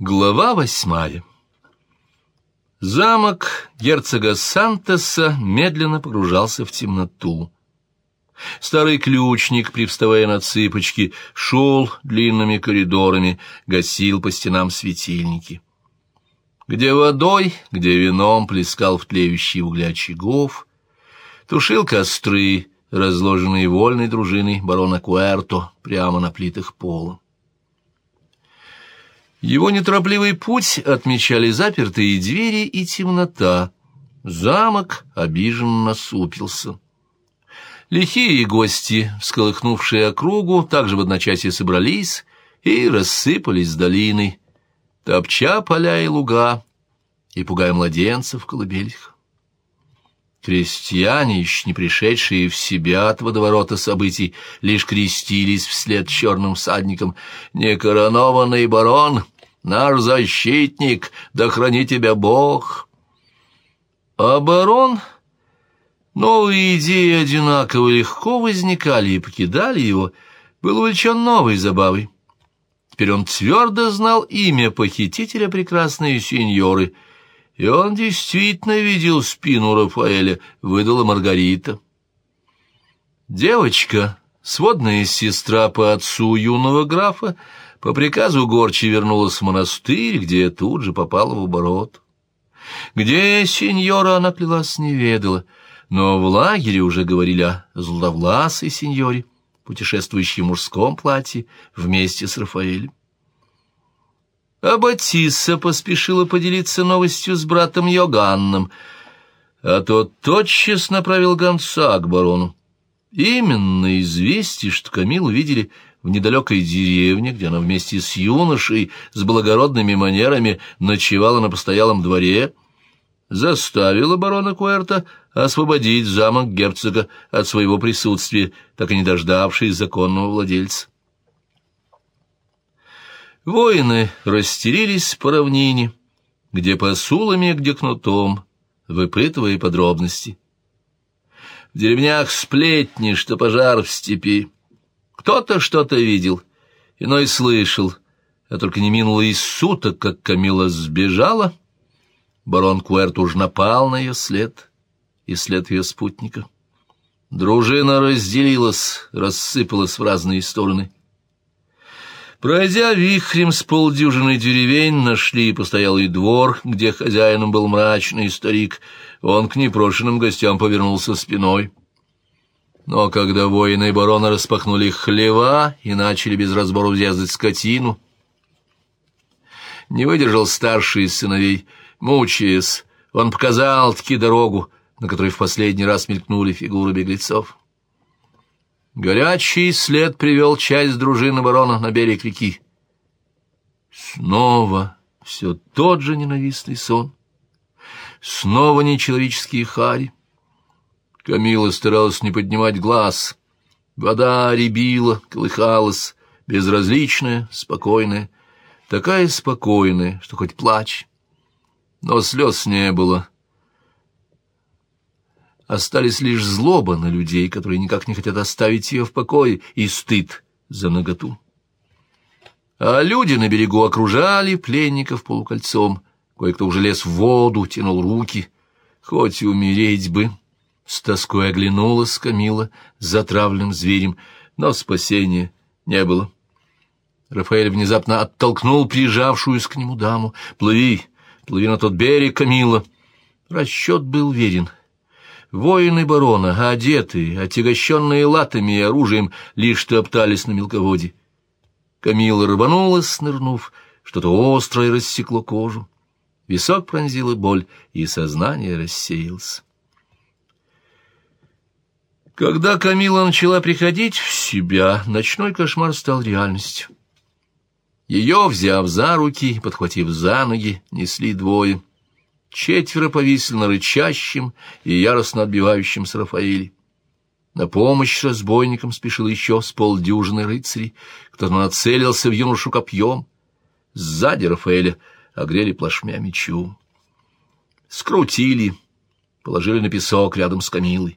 Глава восьмая Замок герцога Сантоса медленно погружался в темноту. Старый ключник, привставая на цыпочки, шел длинными коридорами, гасил по стенам светильники. Где водой, где вином плескал в тлеющие угли очагов, тушил костры, разложенные вольной дружиной барона Куэрто прямо на плитах пола. Его неторопливый путь отмечали запертые двери и темнота. Замок обиженно насупился. Лихие гости, всколыхнувшие округу, также в одночасье собрались и рассыпались с долиной, топча поля и луга и пугая младенцев в колыбелях. Крестьяне, еще не пришедшие в себя от водоворота событий, лишь крестились вслед черным всадникам. «Некоронованный барон!» Наш защитник, да храни тебя Бог. Барон... Новые идеи одинаково легко возникали и покидали его, был увлечен новой забавой. Теперь он твердо знал имя похитителя прекрасной сеньоры, и он действительно видел спину Рафаэля, выдала Маргарита. Девочка, сводная сестра по отцу юного графа, по приказу Горчи вернулась в монастырь, где тут же попала в оборот. Где сеньора она клялась не ведала, но в лагере уже говорили о зловласой сеньоре, путешествующей в мужском платье вместе с Рафаэлем. А Батисса поспешила поделиться новостью с братом Йоганном, а тот тотчас направил гонца к барону. Именно известие, что Камилу видели в недалекой деревне, где она вместе с юношей с благородными манерами ночевала на постоялом дворе, заставила барона Куэрта освободить замок герцога от своего присутствия, так и не дождавшись законного владельца. Воины растерились по равнине, где посулами, где кнутом, выпытывая подробности. В деревнях сплетни, что пожар в степи. Кто-то что-то видел, иной слышал, а только не минуло и суток, как Камила сбежала. Барон Куэрт уж напал на ее след и след ее спутника. Дружина разделилась, рассыпалась в разные стороны. Пройдя вихрем с полдюжины деревень, нашли постоялый двор, где хозяином был мрачный старик. Он к непрошенным гостям повернулся спиной. Но когда воины барона распахнули хлева и начали без разбору взяздать скотину, не выдержал старший из сыновей, мучаясь, он показал-таки дорогу, на которой в последний раз мелькнули фигуры беглецов. Горячий след привел часть дружины барона на берег реки. Снова все тот же ненавистный сон. Снова нечеловеческие хари. Камила старалась не поднимать глаз. Вода рябила, колыхалась, безразличная, спокойная, такая спокойная, что хоть плачь. Но слез не было. Остались лишь злоба на людей, которые никак не хотят оставить ее в покое, и стыд за наготу. А люди на берегу окружали пленников полукольцом. Кое-кто уже лез в воду, тянул руки. Хоть умереть бы... С тоской оглянулась Камила затравленным зверем, но спасения не было. Рафаэль внезапно оттолкнул прижавшуюся к нему даму. «Плыви, плыви на тот берег, Камила!» Расчет был верен. Воины барона, одетые, отягощенные латами и оружием, лишь топтались на мелководье. Камила рванулась, нырнув, что-то острое рассекло кожу. Висок пронзила боль, и сознание рассеялось. Когда Камила начала приходить в себя, ночной кошмар стал реальностью. Ее, взяв за руки, подхватив за ноги, несли двое. Четверо повисли на рычащем и яростно отбивающемся Рафаэле. На помощь разбойникам спешил еще с полдюжины рыцарей, кто-то нацелился в юношу копьем. Сзади Рафаэля огрели плашмя мечу. Скрутили, положили на песок рядом с Камилой.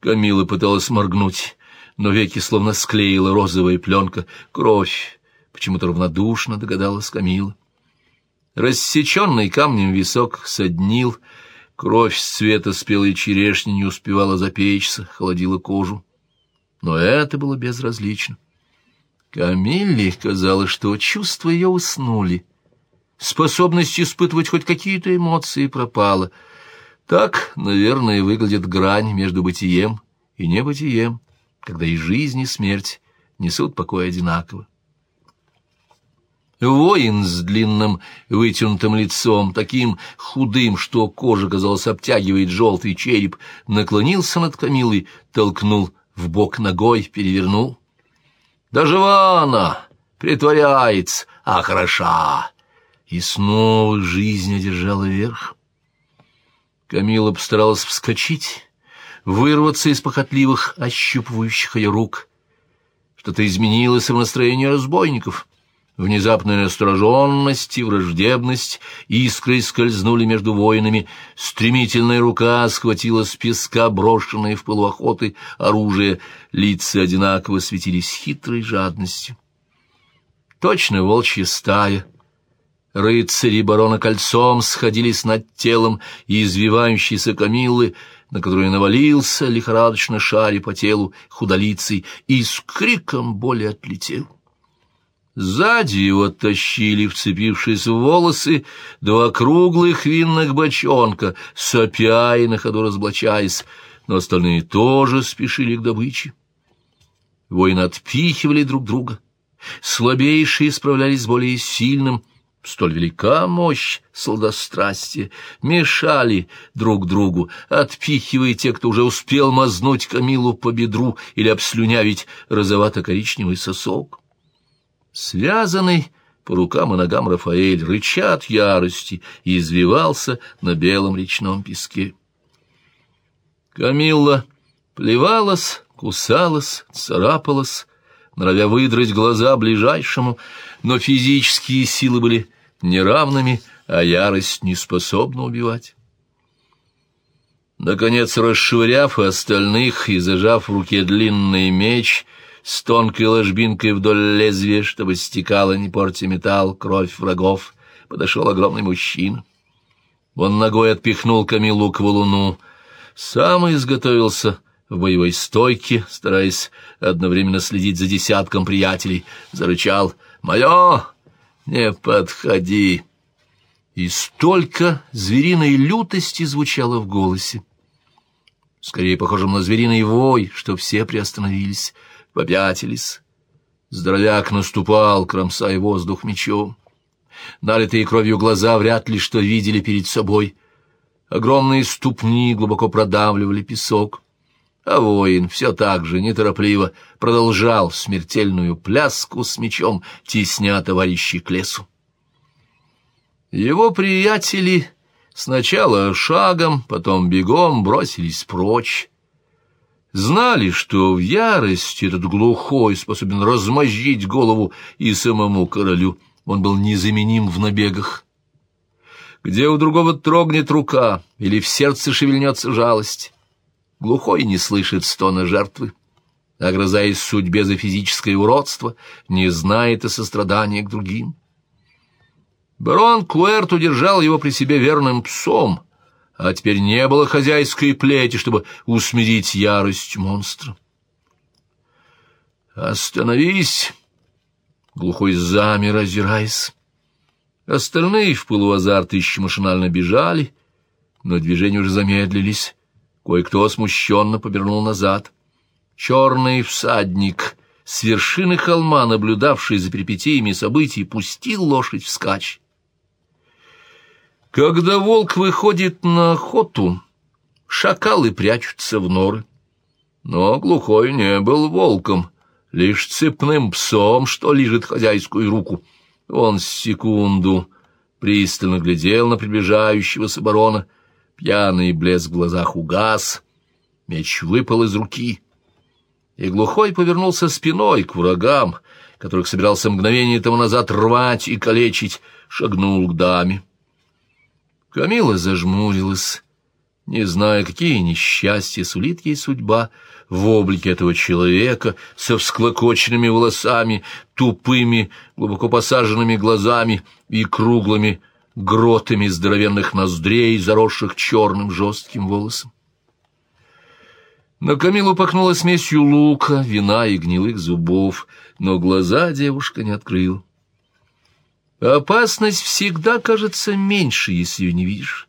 Камила пыталась моргнуть, но веки словно склеила розовая пленка. Кровь, почему-то равнодушно догадалась Камила. Рассеченный камнем висок соднил, кровь цвета спелой черешни не успевала запечься, холодила кожу. Но это было безразлично. Камилле казалось, что чувства ее уснули. Способность испытывать хоть какие-то эмоции пропала. Так, наверное, выглядит грань между бытием и небытием, когда и жизнь, и смерть несут покой одинаково. Воин с длинным вытянутым лицом, таким худым, что кожа, казалось, обтягивает желтый череп, наклонился над Камилой, толкнул в бок ногой, перевернул. «Да жива она! Притворяется, а хороша!» И снова жизнь одержала верх. Камила постаралась вскочить, вырваться из похотливых, ощупывающих ее рук. Что-то изменилось в настроении разбойников — Внезапная настороженность и враждебность искрой скользнули между воинами. Стремительная рука схватила с песка брошенное в пылу охоты оружие. Лица одинаково светились хитрой жадностью. Точно волчья стая. Рыцари барона кольцом сходились над телом и извивающейся Камиллы, на которую навалился, лихорадочно шаря по телу худолицей, и с криком боли отлетел. Сзади его тащили, вцепившись в волосы, два круглых винных бочонка, сопя и на ходу разблачаясь, но остальные тоже спешили к добыче. Воины отпихивали друг друга. Слабейшие справлялись с более сильным, Столь велика мощь солдострастия, мешали друг другу, отпихивая те, кто уже успел мазнуть Камилу по бедру или обслюнявить розовато-коричневый сосок. Связанный по рукам и ногам Рафаэль, рыча от ярости, и извивался на белом речном песке. Камилла плевалась, кусалась, царапалась, норовя выдрать глаза ближайшему, но физические силы были неравными, а ярость не способна убивать. Наконец, расшвыряв остальных и зажав в руке длинный меч, с тонкой ложбинкой вдоль лезвия, чтобы стекала, не портя металл, кровь врагов, подошел огромный мужчина. Он ногой отпихнул Камилу к валуну, сам изготовился в боевой стойке, стараясь одновременно следить за десятком приятелей, зарычал «Мое! Не подходи!» И столько звериной лютости звучало в голосе. Скорее похожим на звериный вой, что все приостановились — попятились. Здоровяк наступал, кромсая воздух мечом. Налитые кровью глаза вряд ли что видели перед собой. Огромные ступни глубоко продавливали песок. А воин все так же неторопливо продолжал смертельную пляску с мечом, тесня товарищей к лесу. Его приятели сначала шагом, потом бегом бросились прочь, знали, что в ярости этот глухой способен размозжить голову и самому королю. Он был незаменим в набегах. Где у другого трогнет рука или в сердце шевельнется жалость, глухой не слышит стона жертвы, огрызаясь судьбе за физическое уродство, не знает о сострадании к другим. Барон Куэрт удержал его при себе верным псом — а теперь не было хозяйской плети, чтобы усмирить ярость монстра. «Остановись!» — глухой замер, озираясь. Остальные в пылу азарта еще машинально бежали, но движения уже замедлились. Кое-кто смущенно повернул назад. Черный всадник, с вершины холма, наблюдавший за перипетиями событий, пустил лошадь вскачь. Когда волк выходит на охоту, шакалы прячутся в норы. Но глухой не был волком, лишь цепным псом, что лежит хозяйскую руку. Он секунду пристально глядел на приближающегося барона. Пьяный блеск в глазах угас, меч выпал из руки. И глухой повернулся спиной к врагам, которых собирался мгновение тому назад рвать и калечить, шагнул к даме. Камила зажмурилась, не зная, какие несчастья сулит ей судьба в облике этого человека со всклокоченными волосами, тупыми, глубоко посаженными глазами и круглыми, гротами здоровенных ноздрей, заросших черным жестким волосом. На Камилу пахнуло смесью лука, вина и гнилых зубов, но глаза девушка не открыла. Опасность всегда кажется меньше, если ее не видишь.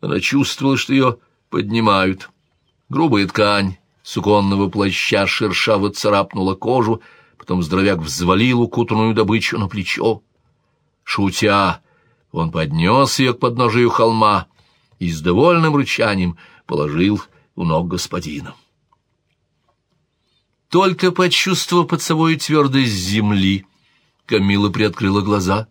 Она чувствовала, что ее поднимают. Грубая ткань суконного плаща шершаво царапнула кожу, потом здоровяк взвалил укутанную добычу на плечо. Шутя, он поднес ее к подножию холма и с довольным рычанием положил у ног господина. Только почувствовав под собой твердость земли, Камила приоткрыла глаза.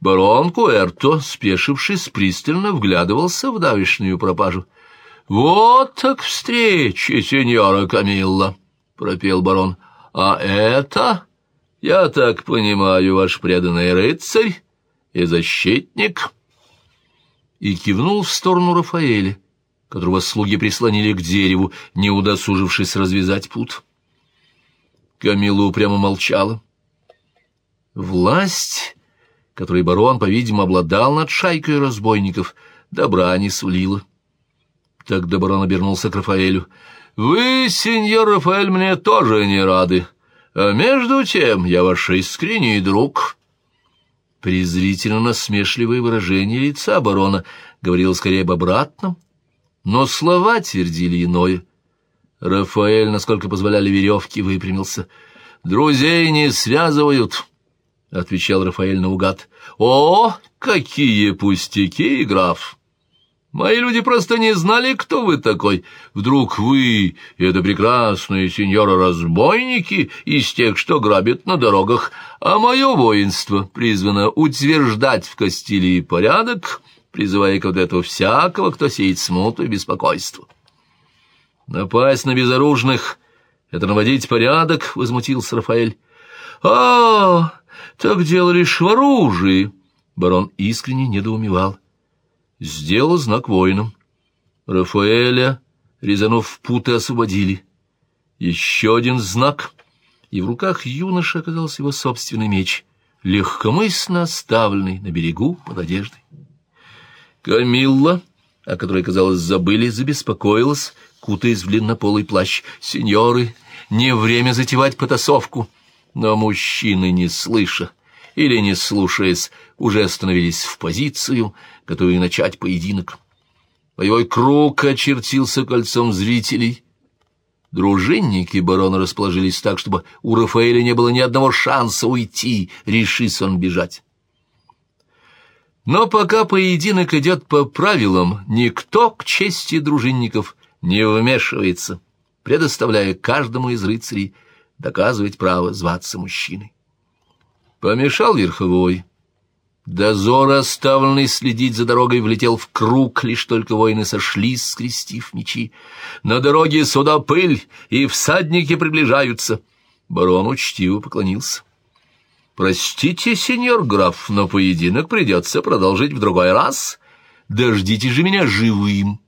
Барон Куэрто, спешившись, пристально вглядывался в давешную пропажу. «Вот так встреча, сеньора Камилла!» — пропел барон. «А это, я так понимаю, ваш преданный рыцарь и защитник?» И кивнул в сторону Рафаэля, которого слуги прислонили к дереву, не удосужившись развязать пут. Камила упрямо молчала. Власть, которой барон, по-видимому, обладал над шайкой разбойников, добра не сулила. Тогда барон обернулся к Рафаэлю. «Вы, сеньор Рафаэль, мне тоже не рады, а между тем я ваш искренний друг». Презрительно-насмешливое выражение лица барона говорило скорее об обратном, но слова твердили иное. Рафаэль, насколько позволяли веревки, выпрямился. «Друзей не связывают». — отвечал Рафаэль наугад. — О, какие пустяки, граф! Мои люди просто не знали, кто вы такой. Вдруг вы, это прекрасные сеньоры-разбойники из тех, что грабят на дорогах, а мое воинство призвано утверждать в Кастилии порядок, призывая к вот этого всякого, кто сеет смуту и беспокойство. Напасть на безоружных — это наводить порядок, — возмутился Рафаэль. — А, так дело лишь в оружии. Барон искренне недоумевал. Сделал знак воинам. Рафаэля, резанув в путы, освободили. Еще один знак, и в руках юноши оказался его собственный меч, легкомысленно оставленный на берегу под одеждой. Камилла, о которой, казалось, забыли, забеспокоилась, кутаясь в длиннополый плащ. «Сеньоры, не время затевать потасовку!» Но мужчины, не слыша или не слушаясь, уже остановились в позицию, готовые начать поединок. Боевой круг очертился кольцом зрителей. Дружинники барона расположились так, чтобы у Рафаэля не было ни одного шанса уйти, решись он бежать. Но пока поединок идет по правилам, никто к чести дружинников не вмешивается, предоставляя каждому из рыцарей доказывать право зваться мужчиной. Помешал верховой. Дозор, оставленный следить за дорогой, влетел в круг, лишь только воины сошлись, скрестив мечи. На дороге сюда пыль, и всадники приближаются. Барон учтиво поклонился. «Простите, сеньор граф, но поединок придется продолжить в другой раз. Дождите же меня живым».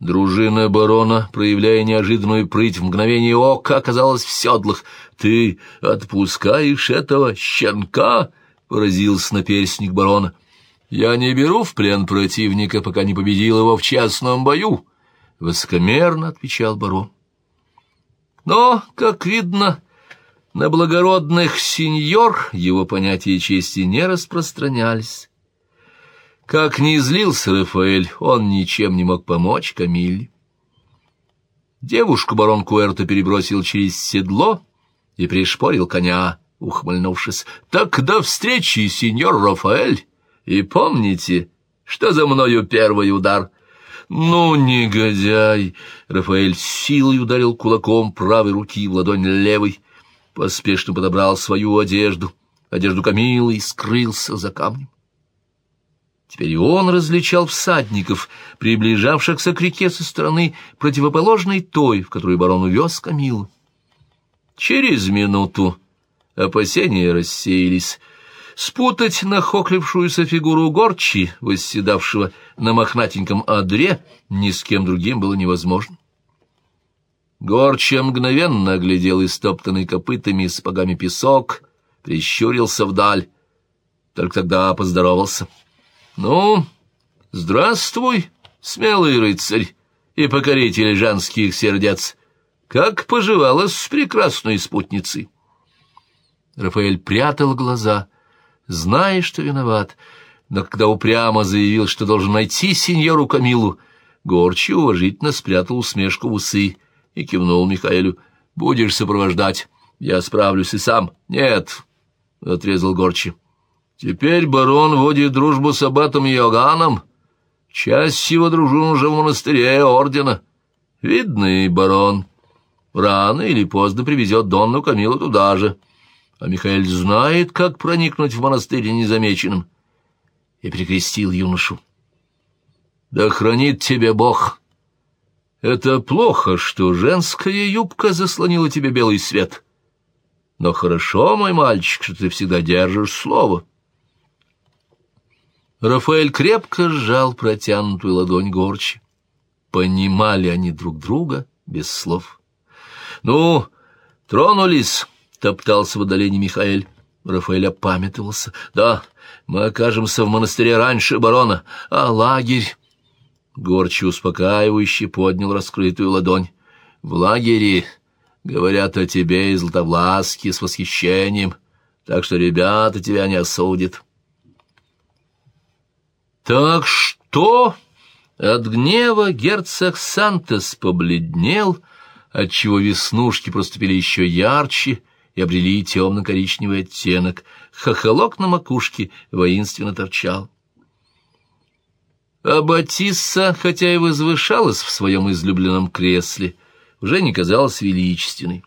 Дружина барона, проявляя неожиданную прыть в мгновение ока, оказалась в седлах. «Ты отпускаешь этого щенка?» — поразился наперстник барона. «Я не беру в плен противника, пока не победил его в честном бою», — высокомерно отвечал барон. Но, как видно, на благородных сеньор его понятия чести не распространялись. Как ни злился Рафаэль, он ничем не мог помочь Камиле. Девушку барон Куэрто перебросил через седло и пришпорил коня, ухмыльнувшись. «Так до встречи, сеньор Рафаэль, и помните, что за мною первый удар». «Ну, негодяй!» — Рафаэль силой ударил кулаком правой руки в ладонь левой, поспешно подобрал свою одежду, одежду Камилы и скрылся за камнем. Теперь он различал всадников, приближавшихся к реке со стороны противоположной той, в которую барон увез Камилу. Через минуту опасения рассеялись. Спутать нахохлившуюся фигуру горчи, восседавшего на мохнатеньком одре, ни с кем другим было невозможно. Горча мгновенно оглядел истоптанный копытами и сапогами песок, прищурился вдаль. только тогда поздоровался. «Ну, здравствуй, смелый рыцарь и покоритель женских сердец! Как поживалась с прекрасной спутницей?» Рафаэль прятал глаза, зная, что виноват, но когда упрямо заявил, что должен найти сеньору Камилу, Горчи уважительно спрятал усмешку в усы и кивнул Михаэлю. «Будешь сопровождать, я справлюсь и сам». «Нет», — отрезал Горчи. «Теперь барон водит дружбу с аббатом Йоганом. Часть его дружин уже в монастыре ордена. Видный барон. Рано или поздно привезет Донну Камилу туда же. А Михаил знает, как проникнуть в монастырь незамеченным». И перекрестил юношу. Да хранит тебя Бог. Это плохо, что женская юбка заслонила тебе белый свет. Но хорошо, мой мальчик, что ты всегда держишь слово. Рафаэль крепко сжал протянутую ладонь горчи. Понимали они друг друга без слов. «Ну, тронулись!» — топтался в отдалении Михаэль. Рафаэль опамятовался. «Да, мы окажемся в монастыре раньше барона, а лагерь...» Горчи успокаивающе поднял раскрытую ладонь. «В лагере говорят о тебе и Златовласке с восхищением, так что ребята тебя не осудят». «Так что?» От гнева герцог Сантос побледнел, отчего веснушки проступили еще ярче и обрели темно-коричневый оттенок. Хохолок на макушке воинственно торчал. А Батисса, хотя и возвышалась в своем излюбленном кресле, уже не казалась величественной.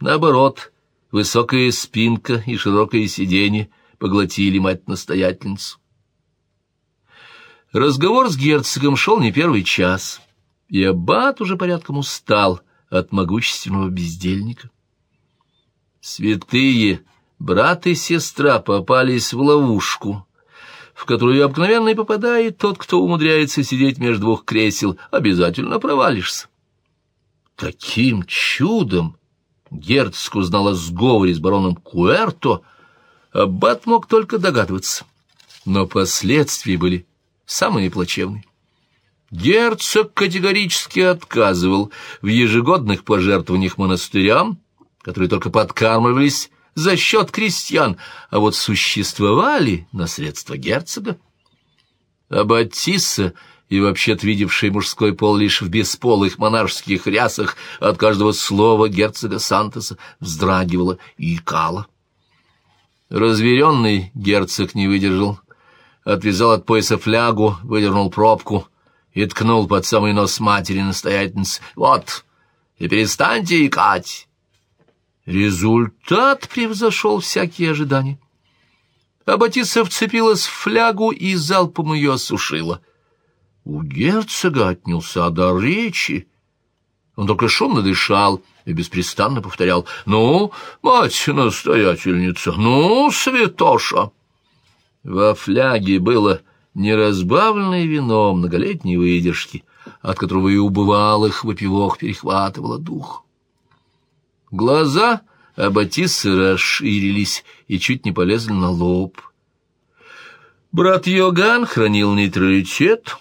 Наоборот, высокая спинка и широкое сиденье поглотили мать-настоятельницу. Разговор с герцогом шел не первый час, и аббат уже порядком устал от могущественного бездельника. Святые брат и сестра попались в ловушку — в которую обыкновенно и попадает тот, кто умудряется сидеть между двух кресел, обязательно провалишься. Таким чудом герцог узнал о сговоре с бароном Куэрто, аббат мог только догадываться. Но последствия были самые плачевные. Герцог категорически отказывал в ежегодных пожертвованиях монастырям, которые только подкармливались за счет крестьян, а вот существовали на средства герцога. А Батисса, и вообще-то видевший мужской пол лишь в бесполых монаршеских рясах, от каждого слова герцога Сантоса вздрагивала и икала. Разверенный герцог не выдержал, отвязал от пояса флягу, выдернул пробку и ткнул под самый нос матери настоятельницы. «Вот, и перестаньте икать!» Результат превзошел всякие ожидания. Аббатиса вцепилась в флягу и залпом ее осушила. У герцога отнялся до речи. Он только шумно дышал и беспрестанно повторял «Ну, мать-настоятельница, ну, святоша!» Во фляге было неразбавленное вино многолетней выдержки, от которого и у бывалых выпивок перехватывало дух. Глаза Аббатисы расширились и чуть не полезли на лоб. Брат Йоган хранил нейтралитет.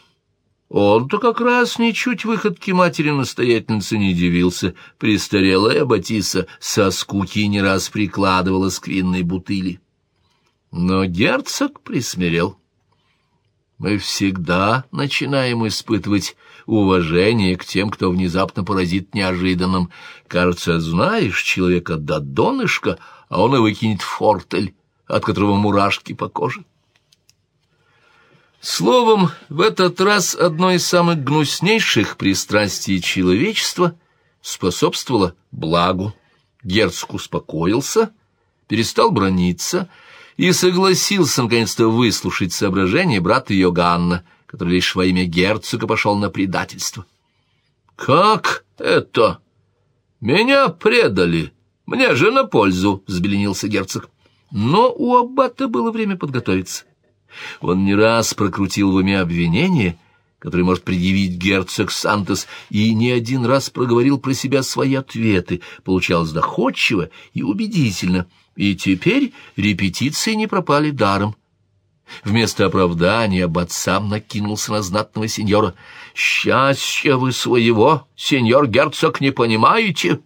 Он-то как раз ничуть выходки матери-настоятельницы не дивился. Престарелая Аббатиса со скуки не раз прикладывала сквинной бутыли. Но герцог присмирел. Мы всегда начинаем испытывать уважение к тем, кто внезапно поразит неожиданным. Кажется, знаешь человека до донышка, а он и выкинет фортель, от которого мурашки по коже. Словом, в этот раз одно из самых гнуснейших пристрастий человечества способствовало благу. Герцог успокоился, перестал брониться — и согласился наконец-то выслушать соображения брата Йоганна, который лишь во имя герцога пошел на предательство. «Как это? Меня предали! Мне же на пользу!» — взбеленился герцог. Но у аббата было время подготовиться. Он не раз прокрутил в уме обвинения, которые может предъявить герцог Сантос, и не один раз проговорил про себя свои ответы, получалось доходчиво и убедительно — и теперь репетиции не пропали даром. Вместо оправдания аббат сам накинулся на знатного сеньора. «Счастья вы своего, сеньор герцог, не понимаете?»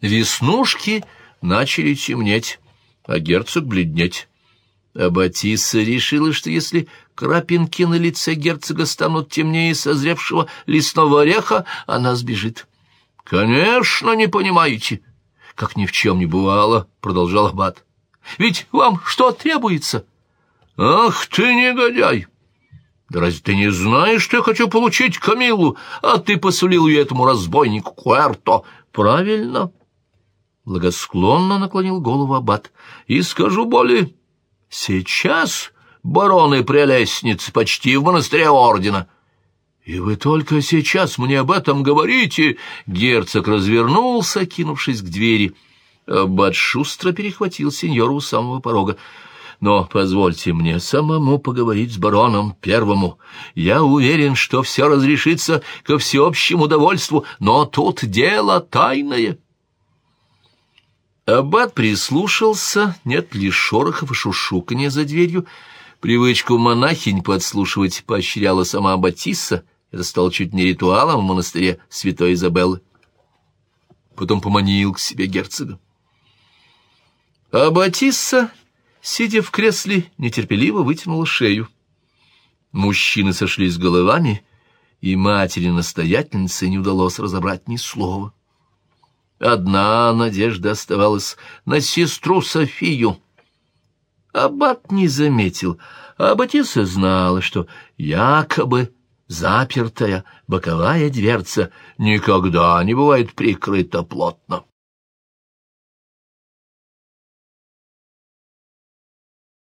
Веснушки начали темнеть, а герцог бледнеть. А Батисса решила, что если крапинки на лице герцога станут темнее созревшего лесного ореха, она сбежит. — Конечно, не понимаете, — как ни в чем не бывало, — продолжал Аббат. — Ведь вам что требуется? — Ах ты, негодяй! Да разве ты не знаешь, что я хочу получить Камилу, а ты посулил ее этому разбойнику Куэрто? Правильно. Благосклонно наклонил голову Аббат. И скажу более, сейчас бароны прелестницы почти в монастыре ордена. «И вы только сейчас мне об этом говорите!» Герцог развернулся, кинувшись к двери. Аббат шустро перехватил сеньора у самого порога. «Но позвольте мне самому поговорить с бароном первому. Я уверен, что все разрешится ко всеобщему довольству, но тут дело тайное». Аббат прислушался, нет ли шорохов и шушуканья за дверью. Привычку монахинь подслушивать поощряла сама Батисса, это стало чуть не ритуалом в монастыре святой Изабеллы. Потом поманил к себе герцога. А Батисса, сидя в кресле, нетерпеливо вытянула шею. Мужчины сошлись головами, и матери-настоятельницы не удалось разобрать ни слова. Одна надежда оставалась на сестру Софию. Аббат не заметил, а Батиса знала, что якобы запертая боковая дверца никогда не бывает прикрыта плотно.